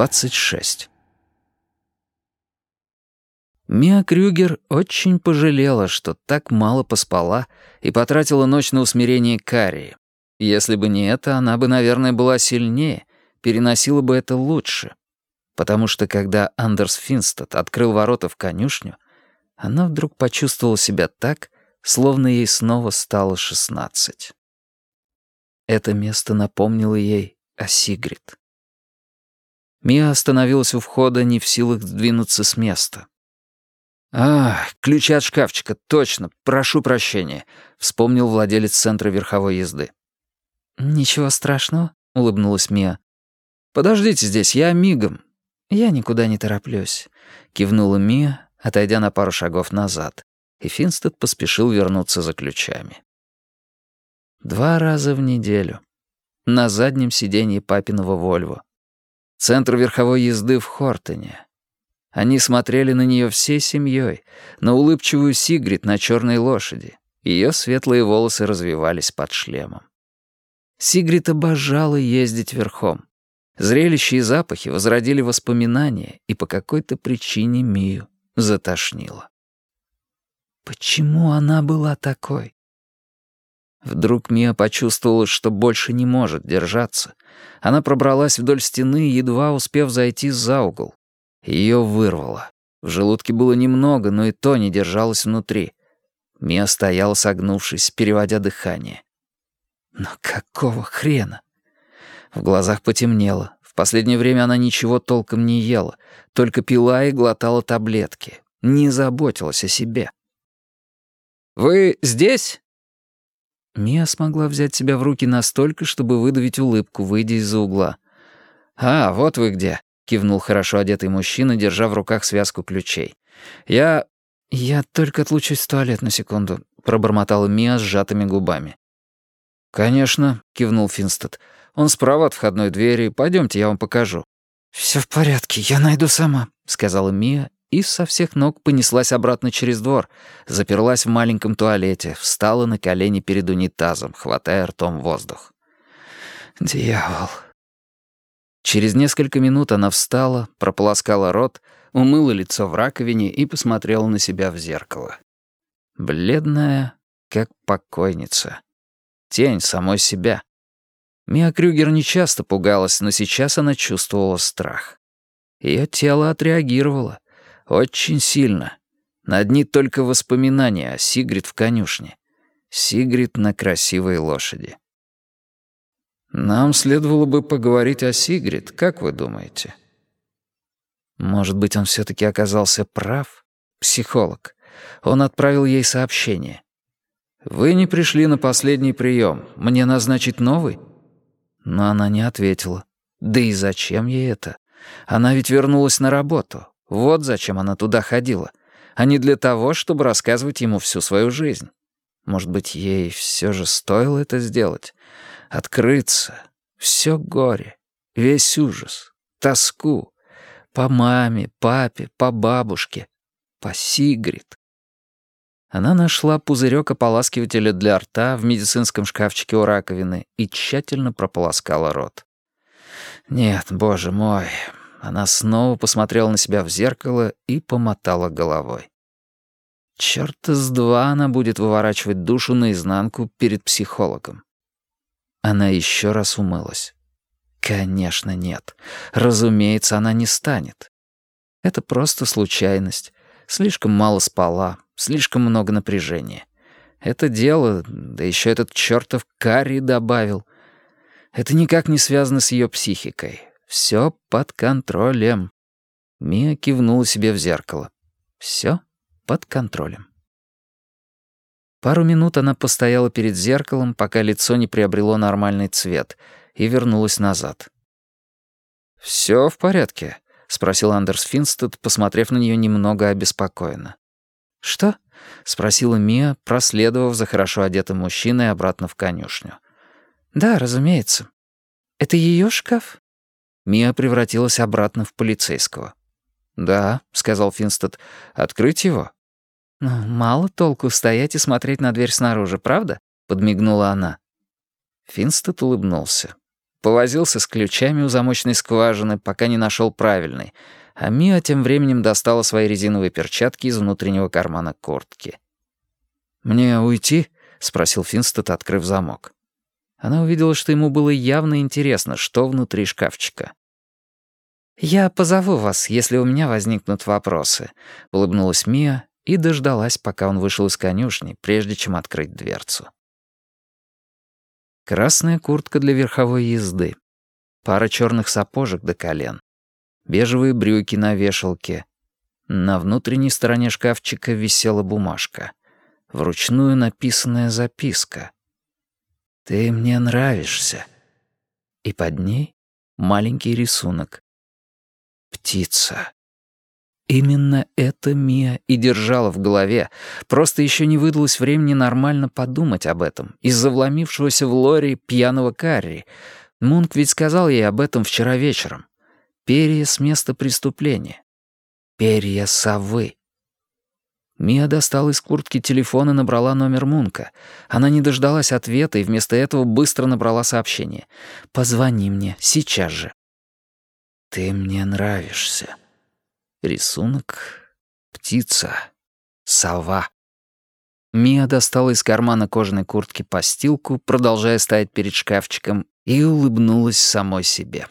26. Мия Крюгер очень пожалела, что так мало поспала и потратила ночь на усмирение Карии. Если бы не это, она бы, наверное, была сильнее, переносила бы это лучше. Потому что когда Андерс Финстед открыл ворота в конюшню, она вдруг почувствовала себя так, словно ей снова стало шестнадцать. Это место напомнило ей о Сигрид. Мия остановилась у входа, не в силах сдвинуться с места. «А, ключи от шкафчика, точно, прошу прощения», — вспомнил владелец центра верховой езды. «Ничего страшного», — улыбнулась Мия. «Подождите здесь, я мигом». «Я никуда не тороплюсь», — кивнула Мия, отойдя на пару шагов назад, и Финстед поспешил вернуться за ключами. Два раза в неделю. На заднем сиденье папиного Вольво. Центр верховой езды в Хортоне. Они смотрели на нее всей семьей, на улыбчивую Сигрид на черной лошади. Ее светлые волосы развивались под шлемом. Сигрид обожала ездить верхом. Зрелища и запахи возродили воспоминания, и по какой-то причине Мию затошнило. Почему она была такой? Вдруг Мия почувствовала, что больше не может держаться. Она пробралась вдоль стены, едва успев зайти за угол. Ее вырвало. В желудке было немного, но и то не держалось внутри. Мия стояла согнувшись, переводя дыхание. Но какого хрена? В глазах потемнело. В последнее время она ничего толком не ела, только пила и глотала таблетки. Не заботилась о себе. «Вы здесь?» Мия смогла взять себя в руки настолько, чтобы выдавить улыбку, выйдя из-за угла. «А, вот вы где», — кивнул хорошо одетый мужчина, держа в руках связку ключей. «Я... я только отлучусь в туалет на секунду», — пробормотала Мия сжатыми губами. «Конечно», — кивнул Финстед. «Он справа от входной двери. Пойдемте, я вам покажу». «Все в порядке, я найду сама», — сказала Мия и со всех ног понеслась обратно через двор, заперлась в маленьком туалете, встала на колени перед унитазом, хватая ртом воздух. «Дьявол!» Через несколько минут она встала, прополоскала рот, умыла лицо в раковине и посмотрела на себя в зеркало. Бледная, как покойница. Тень самой себя. Мия Крюгер не часто пугалась, но сейчас она чувствовала страх. Ее тело отреагировало — очень сильно. На одни только воспоминания о Сигрид в конюшне. Сигрид на красивой лошади. Нам следовало бы поговорить о Сигрид, как вы думаете? Может быть, он все-таки оказался прав? Психолог. Он отправил ей сообщение. «Вы не пришли на последний прием. Мне назначить новый?» Но она не ответила. Да и зачем ей это? Она ведь вернулась на работу. Вот зачем она туда ходила, а не для того, чтобы рассказывать ему всю свою жизнь. Может быть, ей все же стоило это сделать? Открыться. Все горе, весь ужас, тоску. По маме, папе, по бабушке, по Сигрид. Она нашла пузырек ополаскивателя для рта в медицинском шкафчике у раковины и тщательно прополоскала рот. «Нет, боже мой, она снова посмотрела на себя в зеркало и помотала головой. Чёрта с два она будет выворачивать душу наизнанку перед психологом. Она еще раз умылась. Конечно, нет. Разумеется, она не станет. Это просто случайность. Слишком мало спала, слишком много напряжения. Это дело, да еще этот чертов Карри добавил. Это никак не связано с ее психикой. Все под контролем. Мия кивнула себе в зеркало. Все под контролем. Пару минут она постояла перед зеркалом, пока лицо не приобрело нормальный цвет, и вернулась назад. «Все в порядке?» — спросил Андерс Финстед, посмотрев на нее немного обеспокоенно. «Что?» — спросила Мия, проследовав за хорошо одетым мужчиной обратно в конюшню. «Да, разумеется. Это ее шкаф?» Мия превратилась обратно в полицейского. «Да», — сказал Финстед, — «открыть его?» «Ну, мало толку стоять и смотреть на дверь снаружи, правда?» — подмигнула она. Финстед улыбнулся. повозился с ключами у замочной скважины, пока не нашел правильный, а Мия тем временем достала свои резиновые перчатки из внутреннего кармана куртки. «Мне уйти?» — спросил Финстед, открыв замок. Она увидела, что ему было явно интересно, что внутри шкафчика. «Я позову вас, если у меня возникнут вопросы», — улыбнулась Мия и дождалась, пока он вышел из конюшни, прежде чем открыть дверцу. Красная куртка для верховой езды, пара черных сапожек до колен, бежевые брюки на вешалке. На внутренней стороне шкафчика висела бумажка. Вручную написанная записка. «Ты мне нравишься». И под ней маленький рисунок. Птица. Именно это Мия и держала в голове. Просто еще не выдалось времени нормально подумать об этом из-за вломившегося в лори пьяного Карри. Мунк ведь сказал ей об этом вчера вечером. Перья с места преступления. Перья совы. Мия достала из куртки телефон и набрала номер Мунка. Она не дождалась ответа и вместо этого быстро набрала сообщение. «Позвони мне, сейчас же». «Ты мне нравишься». Рисунок, птица, сова. Мия достала из кармана кожаной куртки постилку, продолжая стоять перед шкафчиком, и улыбнулась самой себе.